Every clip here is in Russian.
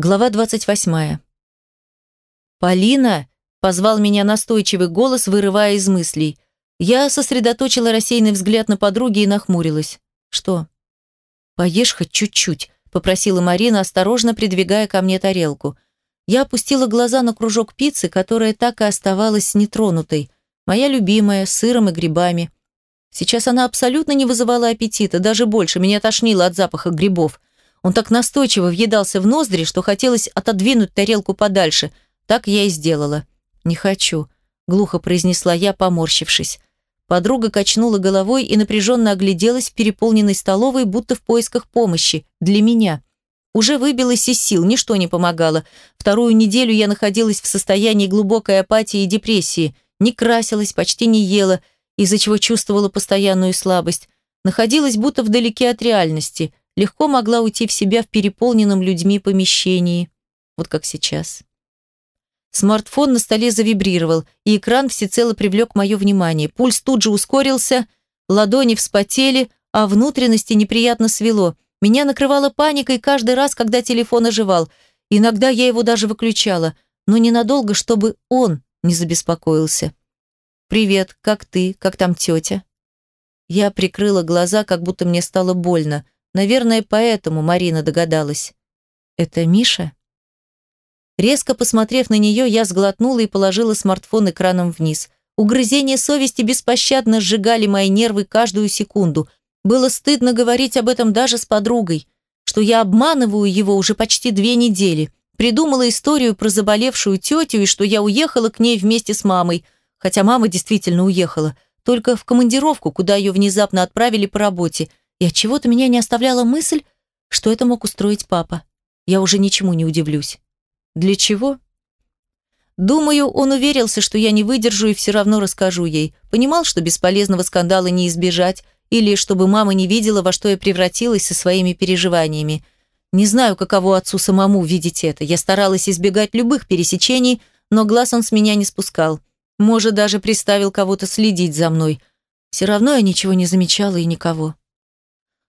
Глава 28. «Полина!» – позвал меня настойчивый голос, вырывая из мыслей. Я сосредоточила рассеянный взгляд на подруги и нахмурилась. «Что?» «Поешь хоть чуть-чуть», – попросила Марина, осторожно придвигая ко мне тарелку. Я опустила глаза на кружок пиццы, которая так и оставалась нетронутой. Моя любимая, с сыром и грибами. Сейчас она абсолютно не вызывала аппетита, даже больше, меня тошнило от запаха грибов. Он так настойчиво въедался в ноздри, что хотелось отодвинуть тарелку подальше. Так я и сделала. «Не хочу», — глухо произнесла я, поморщившись. Подруга качнула головой и напряженно огляделась в переполненной столовой, будто в поисках помощи. Для меня. Уже выбилась из сил, ничто не помогало. Вторую неделю я находилась в состоянии глубокой апатии и депрессии. Не красилась, почти не ела, из-за чего чувствовала постоянную слабость. Находилась будто вдалеке от реальности. Легко могла уйти в себя в переполненном людьми помещении. Вот как сейчас. Смартфон на столе завибрировал, и экран всецело привлек мое внимание. Пульс тут же ускорился, ладони вспотели, а внутренности неприятно свело. Меня накрывала паникой каждый раз, когда телефон оживал. Иногда я его даже выключала, но ненадолго, чтобы он не забеспокоился. «Привет, как ты? Как там тетя?» Я прикрыла глаза, как будто мне стало больно. Наверное, поэтому Марина догадалась. «Это Миша?» Резко посмотрев на нее, я сглотнула и положила смартфон экраном вниз. Угрызения совести беспощадно сжигали мои нервы каждую секунду. Было стыдно говорить об этом даже с подругой, что я обманываю его уже почти две недели. Придумала историю про заболевшую тетю и что я уехала к ней вместе с мамой, хотя мама действительно уехала, только в командировку, куда ее внезапно отправили по работе, и от чего то меня не оставляла мысль, что это мог устроить папа. Я уже ничему не удивлюсь. Для чего? Думаю, он уверился, что я не выдержу и все равно расскажу ей. Понимал, что бесполезного скандала не избежать, или чтобы мама не видела, во что я превратилась со своими переживаниями. Не знаю, каково отцу самому видеть это. Я старалась избегать любых пересечений, но глаз он с меня не спускал. Может, даже приставил кого-то следить за мной. Все равно я ничего не замечала и никого.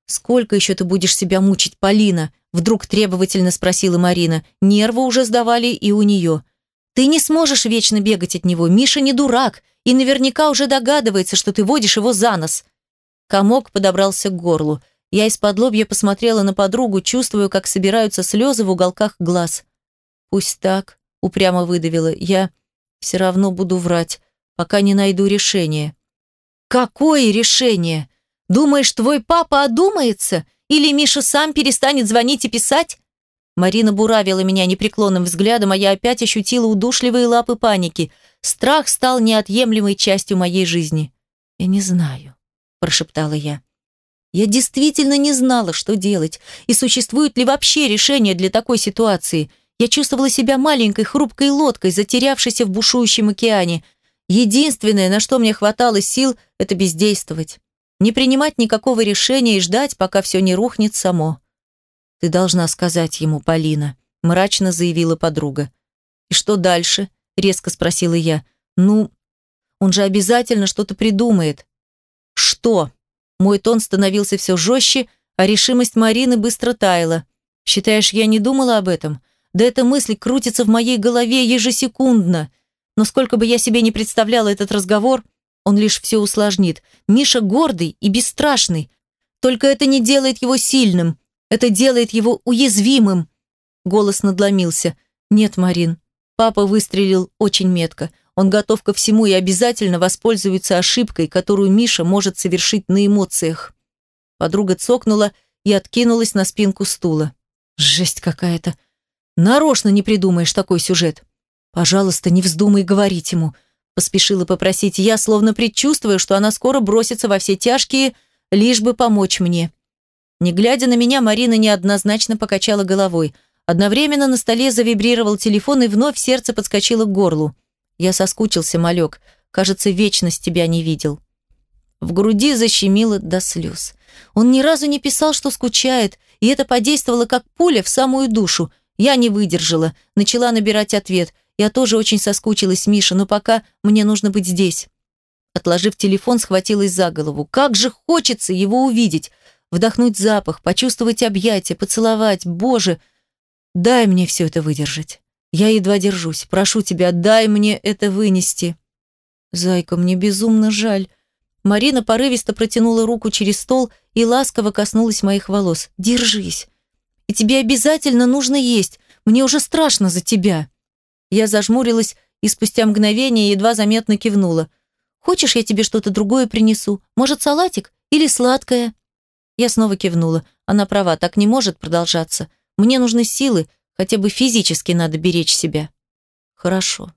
«Сколько еще ты будешь себя мучить, Полина?» Вдруг требовательно спросила Марина. Нервы уже сдавали и у нее. «Ты не сможешь вечно бегать от него. Миша не дурак и наверняка уже догадывается, что ты водишь его за нос». Комок подобрался к горлу. Я из-под лобья посмотрела на подругу, чувствую, как собираются слезы в уголках глаз. «Пусть так», — упрямо выдавила. «Я все равно буду врать, пока не найду решение». «Какое решение?» Думаешь, твой папа одумается? Или Миша сам перестанет звонить и писать?» Марина буравила меня непреклонным взглядом, а я опять ощутила удушливые лапы паники. Страх стал неотъемлемой частью моей жизни. «Я не знаю», – прошептала я. Я действительно не знала, что делать, и существует ли вообще решение для такой ситуации. Я чувствовала себя маленькой хрупкой лодкой, затерявшейся в бушующем океане. Единственное, на что мне хватало сил, это бездействовать не принимать никакого решения и ждать, пока все не рухнет само. «Ты должна сказать ему, Полина», – мрачно заявила подруга. «И что дальше?» – резко спросила я. «Ну, он же обязательно что-то придумает». «Что?» Мой тон становился все жестче, а решимость Марины быстро таяла. «Считаешь, я не думала об этом? Да эта мысль крутится в моей голове ежесекундно. Но сколько бы я себе не представляла этот разговор – он лишь все усложнит. Миша гордый и бесстрашный. Только это не делает его сильным. Это делает его уязвимым. Голос надломился. Нет, Марин. Папа выстрелил очень метко. Он готов ко всему и обязательно воспользуется ошибкой, которую Миша может совершить на эмоциях. Подруга цокнула и откинулась на спинку стула. Жесть какая-то. Нарочно не придумаешь такой сюжет. Пожалуйста, не вздумай говорить ему. Поспешила попросить я, словно предчувствуя, что она скоро бросится во все тяжкие, лишь бы помочь мне. Не глядя на меня, Марина неоднозначно покачала головой. Одновременно на столе завибрировал телефон, и вновь сердце подскочило к горлу. Я соскучился, малек. Кажется, вечность тебя не видел. В груди защемило до слез. Он ни разу не писал, что скучает, и это подействовало как пуля в самую душу. Я не выдержала, начала набирать ответ – я тоже очень соскучилась, Миша, но пока мне нужно быть здесь. Отложив телефон, схватилась за голову. Как же хочется его увидеть, вдохнуть запах, почувствовать объятия, поцеловать. Боже, Дай мне все это выдержать. Я едва держусь. Прошу тебя, дай мне это вынести. Зайка, мне безумно жаль. Марина порывисто протянула руку через стол и ласково коснулась моих волос. Держись. И тебе обязательно нужно есть. Мне уже страшно за тебя. Я зажмурилась и спустя мгновение едва заметно кивнула. Хочешь, я тебе что-то другое принесу? Может, салатик или сладкое? Я снова кивнула. Она права, так не может продолжаться. Мне нужны силы, хотя бы физически надо беречь себя. Хорошо.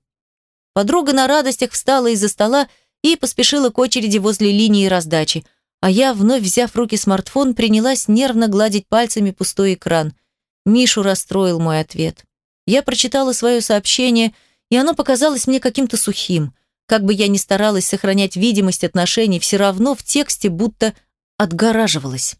Подруга на радостях встала из-за стола и поспешила к очереди возле линии раздачи, а я, вновь взяв в руки смартфон, принялась нервно гладить пальцами пустой экран. Мишу расстроил мой ответ. Я прочитала свое сообщение, и оно показалось мне каким-то сухим. Как бы я ни старалась сохранять видимость отношений, все равно в тексте будто отгораживалась.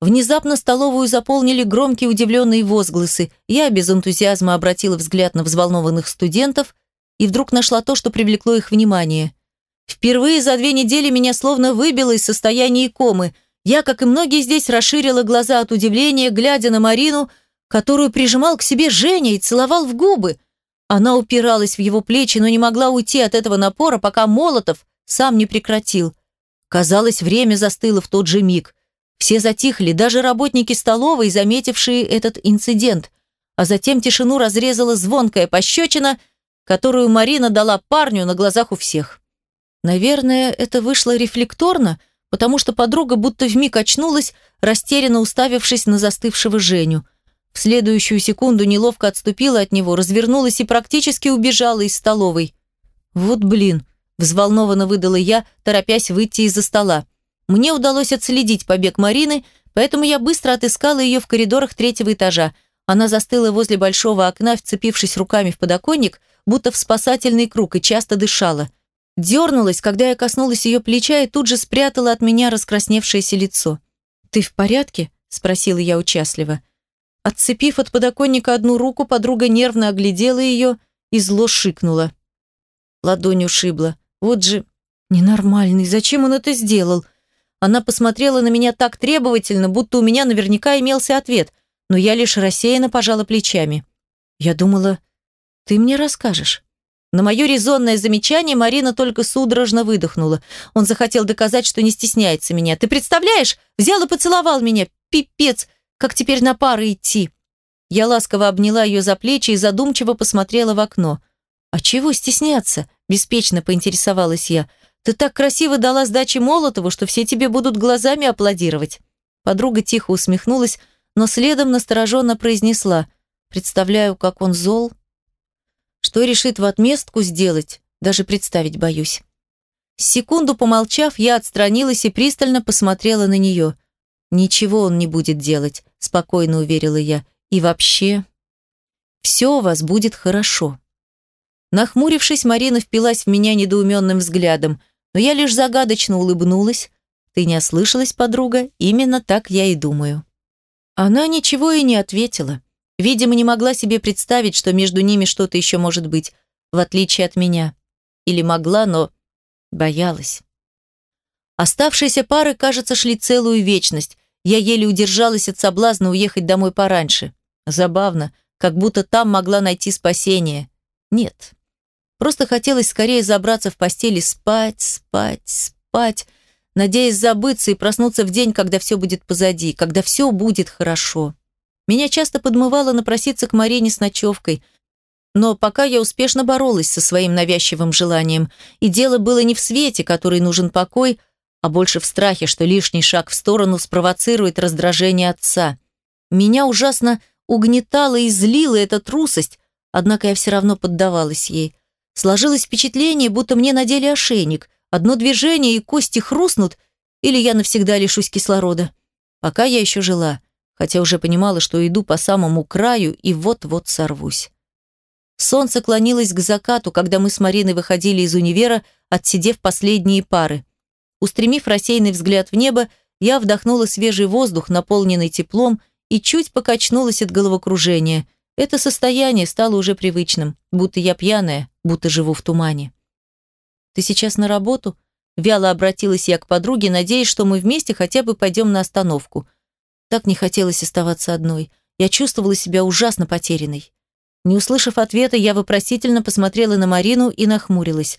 Внезапно столовую заполнили громкие удивленные возгласы. Я без энтузиазма обратила взгляд на взволнованных студентов и вдруг нашла то, что привлекло их внимание. Впервые за две недели меня словно выбило из состояния комы. Я, как и многие здесь, расширила глаза от удивления, глядя на Марину, которую прижимал к себе Женя и целовал в губы. Она упиралась в его плечи, но не могла уйти от этого напора, пока Молотов сам не прекратил. Казалось, время застыло в тот же миг. Все затихли, даже работники столовой, заметившие этот инцидент. А затем тишину разрезала звонкая пощечина – которую Марина дала парню на глазах у всех. Наверное, это вышло рефлекторно, потому что подруга будто вмиг очнулась, растерянно уставившись на застывшего Женю. В следующую секунду неловко отступила от него, развернулась и практически убежала из столовой. «Вот блин», – взволнованно выдала я, торопясь выйти из-за стола. Мне удалось отследить побег Марины, поэтому я быстро отыскала ее в коридорах третьего этажа. Она застыла возле большого окна, вцепившись руками в подоконник, будто в спасательный круг, и часто дышала. Дернулась, когда я коснулась ее плеча и тут же спрятала от меня раскрасневшееся лицо. «Ты в порядке?» – спросила я участливо. Отцепив от подоконника одну руку, подруга нервно оглядела ее и зло шикнула. Ладонь ушибла. Вот же ненормальный, зачем он это сделал? Она посмотрела на меня так требовательно, будто у меня наверняка имелся ответ, но я лишь рассеянно пожала плечами. Я думала, ты мне расскажешь. На мое резонное замечание Марина только судорожно выдохнула. Он захотел доказать, что не стесняется меня. Ты представляешь? Взял и поцеловал меня. Пипец, как теперь на пары идти? Я ласково обняла ее за плечи и задумчиво посмотрела в окно. «А чего стесняться?» – беспечно поинтересовалась я. «Ты так красиво дала сдачи Молотову, что все тебе будут глазами аплодировать». Подруга тихо усмехнулась, но следом настороженно произнесла. «Представляю, как он зол, что решит в отместку сделать, даже представить боюсь. Секунду помолчав, я отстранилась и пристально посмотрела на нее. «Ничего он не будет делать», – спокойно уверила я. «И вообще, все у вас будет хорошо». Нахмурившись, Марина впилась в меня недоуменным взглядом, но я лишь загадочно улыбнулась. «Ты не ослышалась, подруга? Именно так я и думаю». Она ничего и не ответила. Видимо, не могла себе представить, что между ними что-то еще может быть, в отличие от меня. Или могла, но боялась. Оставшиеся пары, кажется, шли целую вечность. Я еле удержалась от соблазна уехать домой пораньше. Забавно, как будто там могла найти спасение. Нет. Просто хотелось скорее забраться в постель и спать, спать, спать, надеясь забыться и проснуться в день, когда все будет позади, когда все будет хорошо. Меня часто подмывало напроситься к Марине с ночевкой, но пока я успешно боролась со своим навязчивым желанием, и дело было не в свете, который нужен покой, а больше в страхе, что лишний шаг в сторону спровоцирует раздражение отца. Меня ужасно угнетала и злила эта трусость, однако я все равно поддавалась ей. Сложилось впечатление, будто мне надели ошейник. Одно движение, и кости хрустнут, или я навсегда лишусь кислорода. Пока я еще жила хотя уже понимала, что иду по самому краю и вот-вот сорвусь. Солнце клонилось к закату, когда мы с Мариной выходили из универа, отсидев последние пары. Устремив рассеянный взгляд в небо, я вдохнула свежий воздух, наполненный теплом, и чуть покачнулась от головокружения. Это состояние стало уже привычным, будто я пьяная, будто живу в тумане. «Ты сейчас на работу?» Вяло обратилась я к подруге, надеясь, что мы вместе хотя бы пойдем на остановку – так не хотелось оставаться одной. Я чувствовала себя ужасно потерянной. Не услышав ответа, я вопросительно посмотрела на Марину и нахмурилась.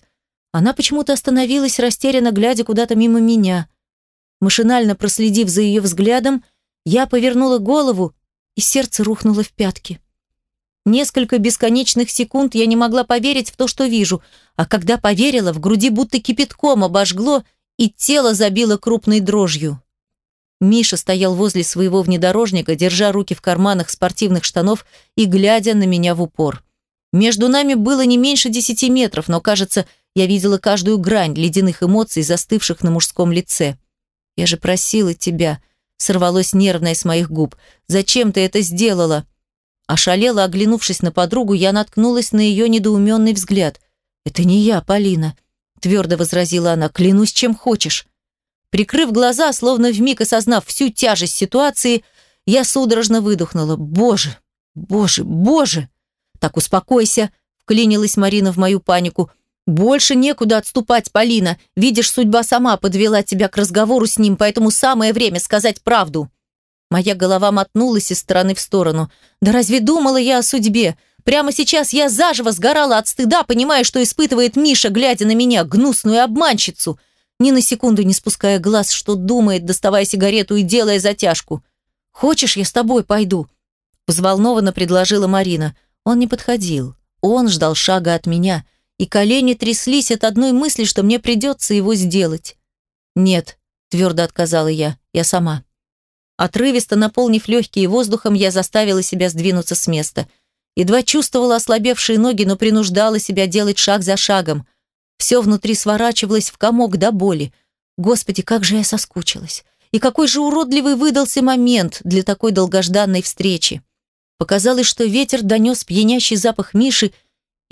Она почему-то остановилась, растерянно глядя куда-то мимо меня. Машинально проследив за ее взглядом, я повернула голову, и сердце рухнуло в пятки. Несколько бесконечных секунд я не могла поверить в то, что вижу, а когда поверила, в груди будто кипятком обожгло, и тело забило крупной дрожью. Миша стоял возле своего внедорожника, держа руки в карманах спортивных штанов и глядя на меня в упор. Между нами было не меньше десяти метров, но, кажется, я видела каждую грань ледяных эмоций, застывших на мужском лице. «Я же просила тебя», — сорвалось нервное с моих губ. «Зачем ты это сделала?» Ошалела, оглянувшись на подругу, я наткнулась на ее недоуменный взгляд. «Это не я, Полина», — твердо возразила она, — «клянусь, чем хочешь». Прикрыв глаза, словно вмиг осознав всю тяжесть ситуации, я судорожно выдохнула. «Боже! Боже! Боже!» «Так успокойся!» – вклинилась Марина в мою панику. «Больше некуда отступать, Полина. Видишь, судьба сама подвела тебя к разговору с ним, поэтому самое время сказать правду». Моя голова мотнулась из стороны в сторону. «Да разве думала я о судьбе? Прямо сейчас я заживо сгорала от стыда, понимая, что испытывает Миша, глядя на меня, гнусную обманщицу ни на секунду не спуская глаз, что думает, доставая сигарету и делая затяжку. «Хочешь, я с тобой пойду?» Взволнованно предложила Марина. Он не подходил. Он ждал шага от меня, и колени тряслись от одной мысли, что мне придется его сделать. «Нет», — твердо отказала я, — «я сама». Отрывисто наполнив легкие воздухом, я заставила себя сдвинуться с места. Едва чувствовала ослабевшие ноги, но принуждала себя делать шаг за шагом. Все внутри сворачивалось в комок до боли. Господи, как же я соскучилась. И какой же уродливый выдался момент для такой долгожданной встречи. Показалось, что ветер донес пьянящий запах Миши,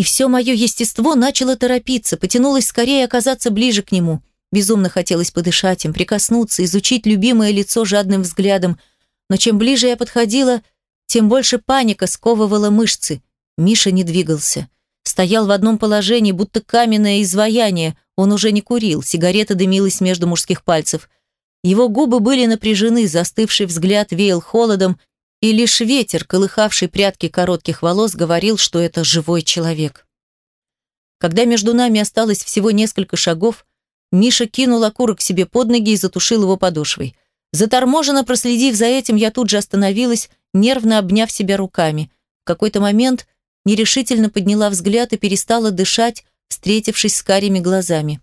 и все мое естество начало торопиться, потянулось скорее оказаться ближе к нему. Безумно хотелось подышать им, прикоснуться, изучить любимое лицо жадным взглядом. Но чем ближе я подходила, тем больше паника сковывала мышцы. Миша не двигался. Стоял в одном положении, будто каменное изваяние. Он уже не курил, сигарета дымилась между мужских пальцев. Его губы были напряжены, застывший взгляд веял холодом, и лишь ветер, колыхавший прядки коротких волос, говорил, что это живой человек. Когда между нами осталось всего несколько шагов, Миша кинул окурок себе под ноги и затушил его подошвой. Заторможенно проследив за этим, я тут же остановилась, нервно обняв себя руками. В какой-то момент нерешительно подняла взгляд и перестала дышать, встретившись с карими глазами.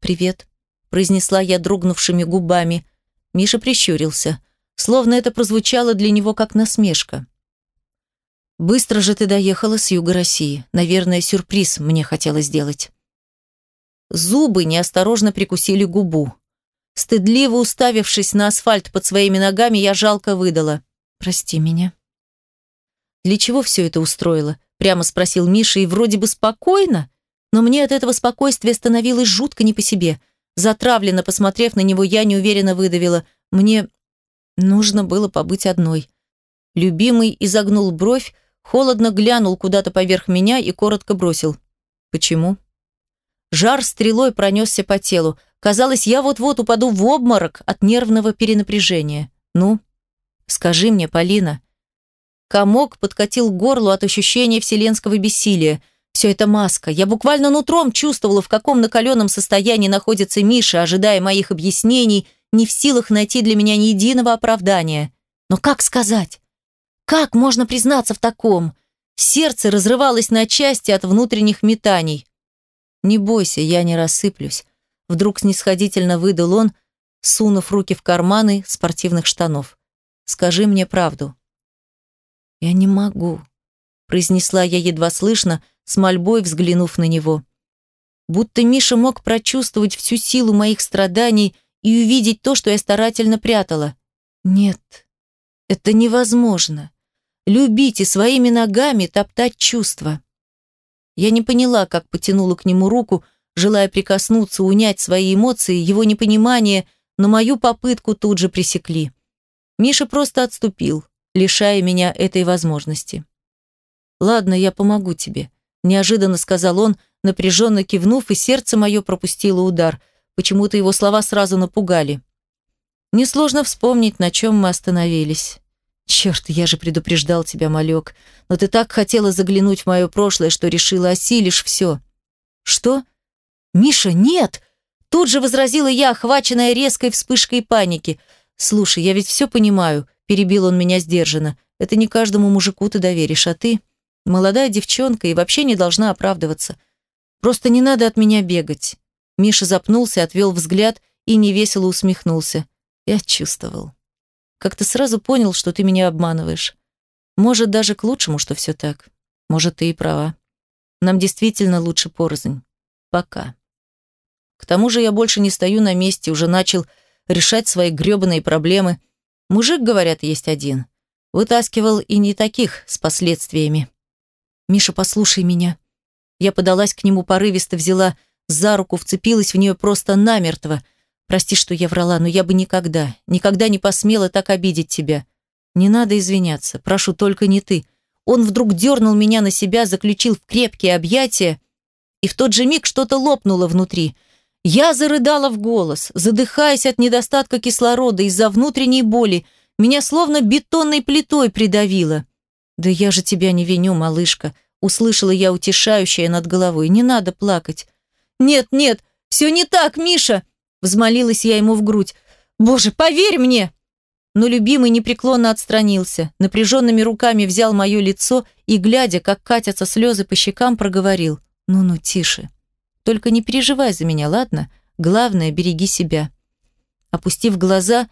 «Привет», – произнесла я дрогнувшими губами. Миша прищурился, словно это прозвучало для него как насмешка. «Быстро же ты доехала с юга России. Наверное, сюрприз мне хотелось сделать». Зубы неосторожно прикусили губу. Стыдливо уставившись на асфальт под своими ногами, я жалко выдала. «Прости меня». «Для чего все это устроило?» – прямо спросил Миша, и вроде бы спокойно, но мне от этого спокойствия становилось жутко не по себе. Затравленно посмотрев на него, я неуверенно выдавила. Мне нужно было побыть одной. Любимый изогнул бровь, холодно глянул куда-то поверх меня и коротко бросил. «Почему?» Жар стрелой пронесся по телу. Казалось, я вот-вот упаду в обморок от нервного перенапряжения. «Ну, скажи мне, Полина, Комок подкатил к горлу от ощущения вселенского бессилия. Все это маска. Я буквально нутром чувствовала, в каком накаленном состоянии находится Миша, ожидая моих объяснений, не в силах найти для меня ни единого оправдания. Но как сказать? Как можно признаться в таком? Сердце разрывалось на части от внутренних метаний. «Не бойся, я не рассыплюсь», — вдруг снисходительно выдал он, сунув руки в карманы спортивных штанов. «Скажи мне правду. «Я не могу», – произнесла я едва слышно, с мольбой взглянув на него. Будто Миша мог прочувствовать всю силу моих страданий и увидеть то, что я старательно прятала. Нет, это невозможно. Любить и своими ногами топтать чувства. Я не поняла, как потянула к нему руку, желая прикоснуться, унять свои эмоции, его непонимание, но мою попытку тут же пресекли. Миша просто отступил лишая меня этой возможности. «Ладно, я помогу тебе», – неожиданно сказал он, напряженно кивнув, и сердце мое пропустило удар. Почему-то его слова сразу напугали. Несложно вспомнить, на чем мы остановились. Черт, я же предупреждал тебя, малек. Но ты так хотела заглянуть в мое прошлое, что решила осилишь все. Что? Миша, нет! Тут же возразила я, охваченная резкой вспышкой паники. Слушай, я ведь все понимаю, перебил он меня сдержанно. Это не каждому мужику ты доверишь, а ты молодая девчонка и вообще не должна оправдываться. Просто не надо от меня бегать. Миша запнулся, отвел взгляд и невесело усмехнулся. Я чувствовал. Как-то сразу понял, что ты меня обманываешь. Может, даже к лучшему, что все так. Может, ты и права. Нам действительно лучше порознь. Пока. К тому же я больше не стою на месте, уже начал решать свои грёбаные проблемы. Мужик, говорят, есть один. Вытаскивал и не таких, с последствиями. «Миша, послушай меня». Я подалась к нему порывисто, взяла за руку, вцепилась в нее просто намертво – Прости, что я врала, но я бы никогда, никогда не посмела так обидеть тебя. Не надо извиняться, прошу, только не ты. Он вдруг дернул меня на себя, заключил в крепкие объятия, и в тот же миг что-то лопнуло внутри. Я зарыдала в голос, задыхаясь от недостатка кислорода из-за внутренней боли. Меня словно бетонной плитой придавило. «Да я же тебя не виню, малышка», — услышала я утешающее над головой. «Не надо плакать». «Нет, нет, все не так, Миша!» Взмолилась я ему в грудь. «Боже, поверь мне!» Но любимый непреклонно отстранился, напряженными руками взял мое лицо и, глядя, как катятся слезы по щекам, проговорил. «Ну-ну, тише. Только не переживай за меня, ладно? Главное, береги себя». Опустив глаза,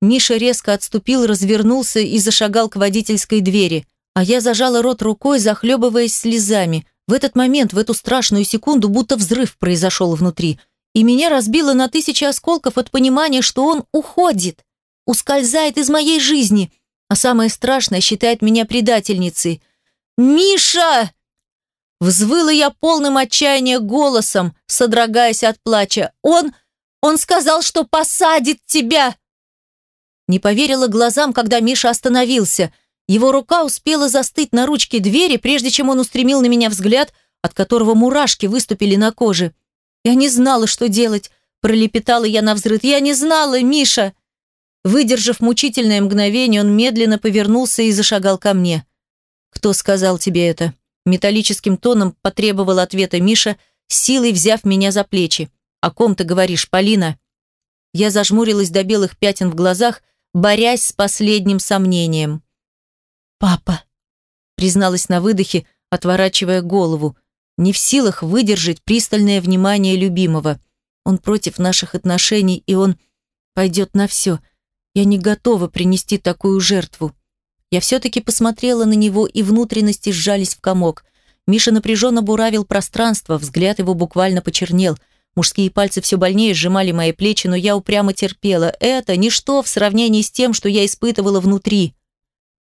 Миша резко отступил, развернулся и зашагал к водительской двери, а я зажала рот рукой, захлебываясь слезами. В этот момент, в эту страшную секунду, будто взрыв произошел внутри – и меня разбило на тысячи осколков от понимания, что он уходит, ускользает из моей жизни, а самое страшное считает меня предательницей. «Миша!» Взвыла я полным отчаяния голосом, содрогаясь от плача. «Он... он сказал, что посадит тебя!» Не поверила глазам, когда Миша остановился. Его рука успела застыть на ручке двери, прежде чем он устремил на меня взгляд, от которого мурашки выступили на коже. «Я не знала, что делать», – пролепетала я на взрыв. «Я не знала, Миша!» Выдержав мучительное мгновение, он медленно повернулся и зашагал ко мне. «Кто сказал тебе это?» Металлическим тоном потребовал ответа Миша, силой взяв меня за плечи. «О ком ты говоришь, Полина?» Я зажмурилась до белых пятен в глазах, борясь с последним сомнением. «Папа», призналась на выдохе, отворачивая голову не в силах выдержать пристальное внимание любимого. Он против наших отношений, и он пойдет на все. Я не готова принести такую жертву. Я все-таки посмотрела на него, и внутренности сжались в комок. Миша напряженно буравил пространство, взгляд его буквально почернел. Мужские пальцы все больнее сжимали мои плечи, но я упрямо терпела. Это ничто в сравнении с тем, что я испытывала внутри.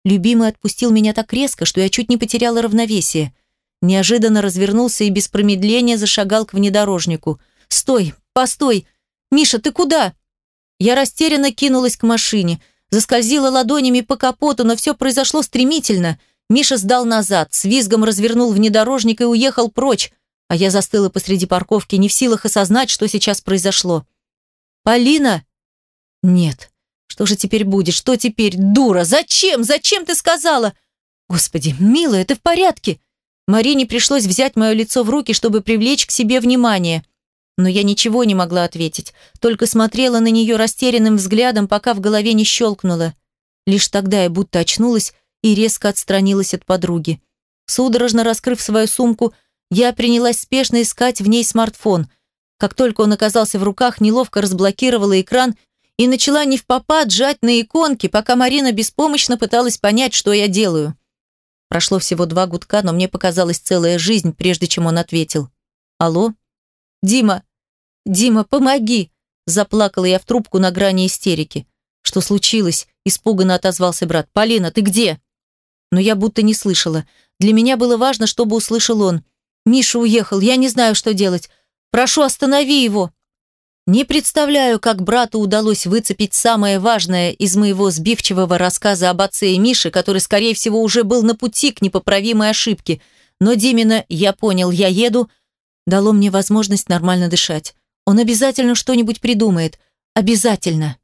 Любимый отпустил меня так резко, что я чуть не потеряла равновесие. Неожиданно развернулся и без промедления зашагал к внедорожнику. «Стой! Постой! Миша, ты куда?» Я растерянно кинулась к машине, заскользила ладонями по капоту, но все произошло стремительно. Миша сдал назад, с визгом развернул внедорожник и уехал прочь, а я застыла посреди парковки, не в силах осознать, что сейчас произошло. «Полина?» «Нет. Что же теперь будет? Что теперь? Дура! Зачем? Зачем ты сказала?» «Господи, милая, ты в порядке?» Марине пришлось взять мое лицо в руки, чтобы привлечь к себе внимание. Но я ничего не могла ответить, только смотрела на нее растерянным взглядом, пока в голове не щелкнуло. Лишь тогда я будто очнулась и резко отстранилась от подруги. Судорожно раскрыв свою сумку, я принялась спешно искать в ней смартфон. Как только он оказался в руках, неловко разблокировала экран и начала не в попад жать на иконки, пока Марина беспомощно пыталась понять, что я делаю. Прошло всего два гудка, но мне показалась целая жизнь, прежде чем он ответил. «Алло? Дима! Дима, помоги!» Заплакала я в трубку на грани истерики. «Что случилось?» – испуганно отозвался брат. «Полина, ты где?» Но я будто не слышала. Для меня было важно, чтобы услышал он. «Миша уехал, я не знаю, что делать. Прошу, останови его!» Не представляю, как брату удалось выцепить самое важное из моего сбивчивого рассказа об отце и Мише, который, скорее всего, уже был на пути к непоправимой ошибке. Но Димина «я понял, я еду» дало мне возможность нормально дышать. Он обязательно что-нибудь придумает. Обязательно.